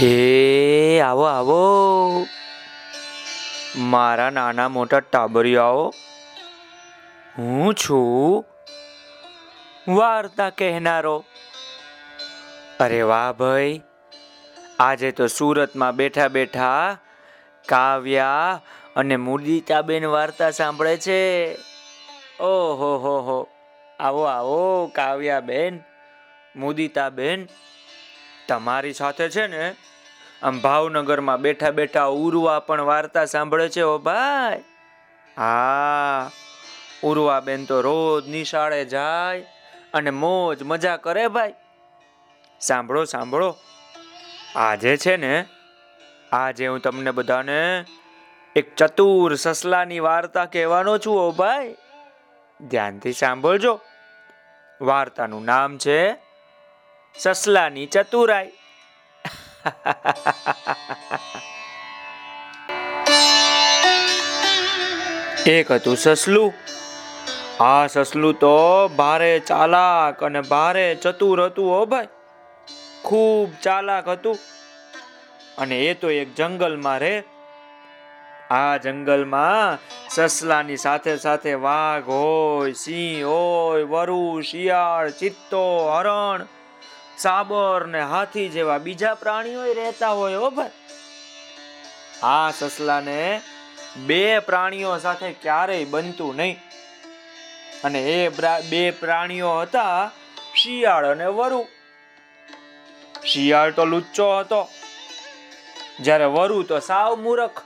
હે આવો આવો. મારા નાના મોટા ટાબરિયાઓ, હું છું વાર્તા કહેનારો. અરે વાહ ભાઈ, આજે તો સુરતમાં બેઠા બેઠા કાવ્યા અને મુદિતાબેન વાર્તા સાંભળે છે. ઓહો, હો હો. આવો આવો, કાવ્યાબેન મુદિતાબેન તમારી સાથે છે ને, આમ ભાવનગરમાં બેઠા બેઠા ઉર્વા પણ વાર્તા સાંભળે છે ઓ ભાઈ. હા, ઉર્વાબેન તો રોજ નિશાળે જાય અને મોજ મજા કરે ભાઈ. સાંભળો સાંભળો. આજે છે ને, આજે હું તમને બધાને એક ચતુર સસલાની વાર્તા કહેવાનો છું ઓ ભાઈ. ધ્યાનથી સાંભળજો. વાર્તાનું નામ છે સસલાની ચતુરાઈ. એક હતું સસલું. આ સસલું તો ભારે ચાલાક અને ભારે ચતુર હતું હો ભાઈ. ખૂબ ચાલાક હતું. અને એ તો એક જંગલમાં રહે આ જંગલમાં સસલાની સાથે સાથે વાઘ હોય, સિંહ હોય, વરુ, શિયાળ, ચિત્તો, હરણ સાબર ને હાથી જેવા બીજા પ્રાણીઓ રહેતા હોય હો ભાઈ. આ સસલાને બે પ્રાણીઓ સાથે ક્યારેય બનતું નહીં. અને એ બે પ્રાણીઓ હતા શિયાળ અને વરુ. શિયાળ તો લુચ્ચો હતો. જ્યારે વરુ તો સાવ મૂરખ.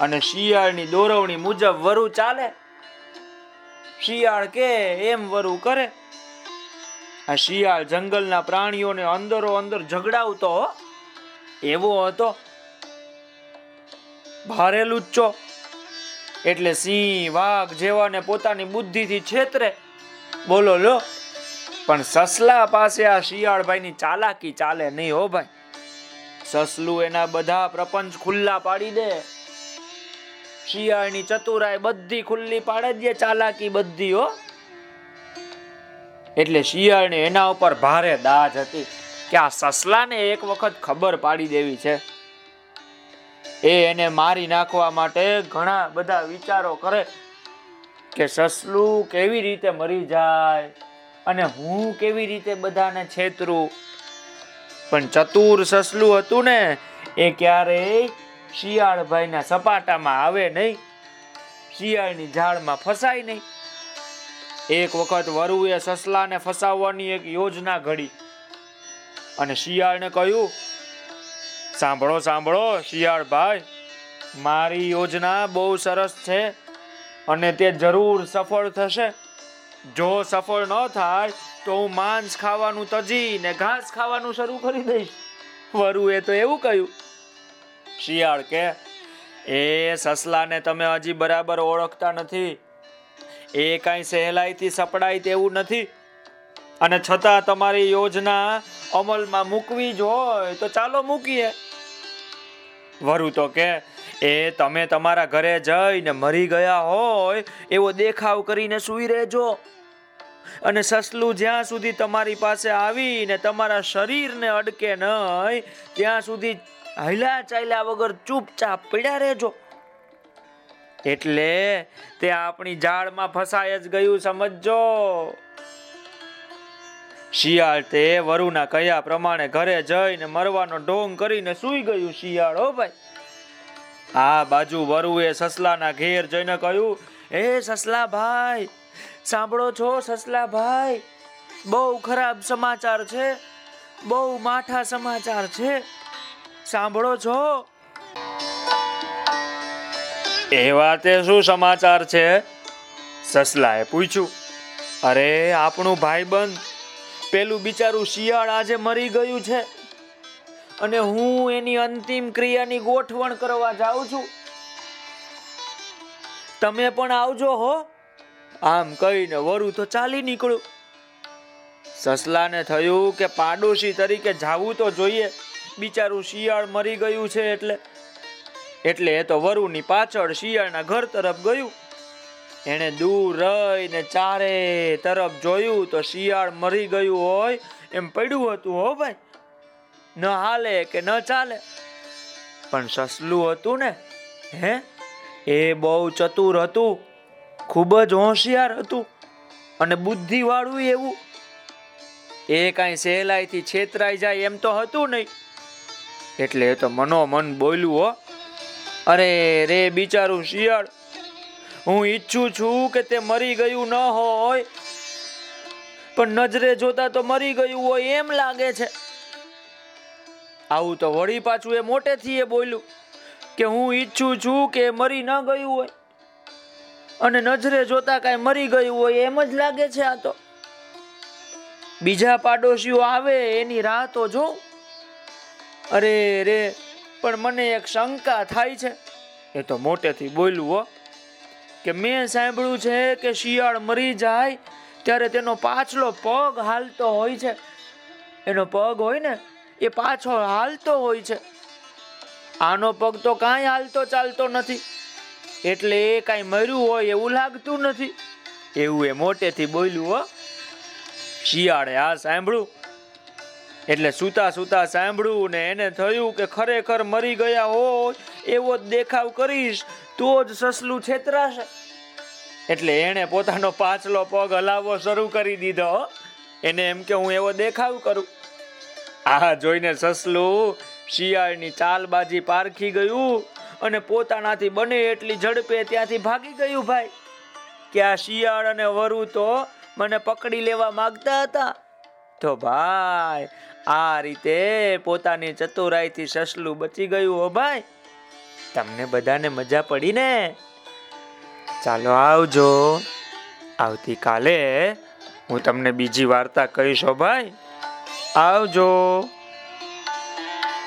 અને શિયાળની દોરવણી મુજબ વરુ ચાલે. શિયાળ કે એમ વરુ કરે. આ શિયાળ જંગલના પ્રાણીઓને અંદરો અંદર ઝઘડાવતો એવો હતો. ભારે લુચ્ચો એટલે સિંહ, વાઘ જેવાને પોતાની બુદ્ધિથી છેતરે. બોલો, લો. પણ સસલા પાસે આ શિયાળભાઈની ચાલાકી ચાલે નહીં હો ભાઈ. સસલું એના બધા પ્રપંચ ખુલ્લા પાડી દે. શિયાળની ચતુરાય બધી ખુલ્લી પાડે દે ચાલાકી બધી હો. એટલે શિયાળને એના ઉપર ભારે દાજ હતી. કે આ સસલાને એક વખત ખબર પાડી દેવી છે. એ એને મારી નાખવા માટે ઘણા બધા વિચારો કરે કે સસલું કેવી રીતે મરી જાય અને હું કેવી રીતે બધાને છેતરું. પણ ચતુર સસલું હતું ને, એ ક્યારેય શિયાળભાઈના સપાટામાં આવે નહીં. શિયાળની ઝાડમાં ફસાય નહીં. એક વખત વરુએ સસલાને ફસાવવાની એક યોજના ઘડી. અને શિયાળને કહ્યું, સાંભળો સાંભળો, શિયાળ ભાઈ, મારી યોજના બહુ સરસ છે અને તે જરૂર સફળ થશે. જો સફળ ન થાય, તો હું માંસ ખાવાનું તજી ને ઘાસ ખાવાનું શરૂ કરી દઈશ. વરુએ તો એવું કહ્યું, શિયાળ કે, એ સસલાને તમે હજી બરાબર ઓળખતા નથી. એ કાંઈ સહેલાઈથી સપડાય તેવું નથી. અને છતાં તમારી યોજના અમલમાં મૂકવી જ હોય તો ચાલો મૂકીએ. વરુ તો કે એ તમે તમારા ઘરે જઈને મરી ગયા હોય એવો દેખાવ કરીને સુઈ રહેજો. અને સસલું જ્યાં સુધી તમારી પાસે આવીને તમારા શરીરને અડકે નહીં, ત્યાં સુધી હૈલા ચાલ્યા વગર ચૂપચાપ પડ્યા રહેજો. એટલે તે આપણી જાળમાં ફસાય જ ગયું સમજો શિયાળ તે વરુના કયા પ્રમાણે ઘરે જઈને મરવાનો ઢોંગ કરીને સૂઈ ગયું, શિયાળ, હો ભાઈ. આ બાજુ વરુએ સસલાના ઘેર જઈને કહ્યું, એ સસલા ભાઈ, સાંભળો છો સસલા ભાઈ? બહુ ખરાબ સમાચાર છે, બહુ માઠા સમાચાર છે. સાંભળો છો? એવા તે શું સમાચાર છે? સસલાએ પૂછ્યું. અરે, આપણું ભાઈબંધ પેલું બિચારું શિયાળ આજે મરી ગયું છે અને હું એની અંતિમ ક્રિયાની ગોઠવણ કરવા જાઉં છું. તમે પણ આવજો હો. આમ કહીને વરું તો ચાલી નીકળું સસલાને થયું કે પાડોશી તરીકે જાવું તો જોઈએ. બિચારું શિયાળ મરી ગયું છે એટલે એટલે એ તો વરુની પાછળ શિયાળના ઘર તરફ ગયું. એણે દૂર રહીને ચારે તરફ જોયું તો શિયાળ મરી ગયું હોય એમ પડ્યું હતું, હો ભાઈ. ન હાલે કે ન ચાલે. પણ સસલું હતું ને, હે? એ બહુ ચતુર હતું, ખૂબ જ હોશિયાર હતું અને બુદ્ધિવાળું એવું. એ કાંઈ સહેલાઈથી છેતરાઈ જાય એમ તો હતું નહીં. એટલે એ તો મનોમન બોલ્યું, હો. અરે રે બિચારું શિયાળ, હું ઈચ્છું છું કે તે મરી ગયું ન હોય, પણ નજરે જોતા તો મરી ગયું હોય એમ લાગે છે. આવું તો વળી પાછું એ મોટેથી એ બોલ્યું કે હું ઈચ્છું છું કે મરી ન ગયું હોય, અને નજરે જોતા કાંઈ મરી ગયું હોય એમ જ લાગે છે આ તો. બીજા પાડોશીઓ આવે એની રાહ તો જો અરે રે પણ મને એક શંકા થાય છે. એ તો મોટેથી બોલ્યું હો, કે મેં સાંભળ્યું છે કે શિયાળ મરી જાય ત્યારે તેનો પાછલો પગ હાલતો હોય છે. એનો પગ હોય ને, એ પાછો હાલતો હોય છે. આનો પગ તો કાંઈ હાલતો ચાલતો નથી. એટલે એ કાંઈ મર્યું હોય એવું લાગતું નથી. એવું એ મોટેથી બોલ્યું હો, શિયાળે આ સાંભળ્યું. એટલે સૂતા સૂતા સાંભળ્યું ને એને થયું કે ખરેખર મરી ગયા હોય, એવો દેખાવ કરીશ, તો જ સસલું છેતરાશે. એટલે એણે પોતાનો પાછલો પગ હલાવવો શરૂ કરી દીધો એને એમ કે હું એવો દેખાવ કરું. આ જોઈને સસલું શિયાળની ચાલબાજી પારખી ગયું અને પોતાનાથી બને એટલી ઝડપે ત્યાંથી ભાગી ગયું ભાઈ. કે આ શિયાળ અને વરુ તો મને પકડી લેવા માંગતા હતા. તો ભાઈ આ રીતે પોતાની ચતુરાઈથી સસલું બચી ગયું હો ભાઈ. તમને બધાને મજા પડી ને? ચાલો આવજો. આવતીકાલે હું તમને બીજી વાર્તા કહીશ હો ભાઈ. આવજો.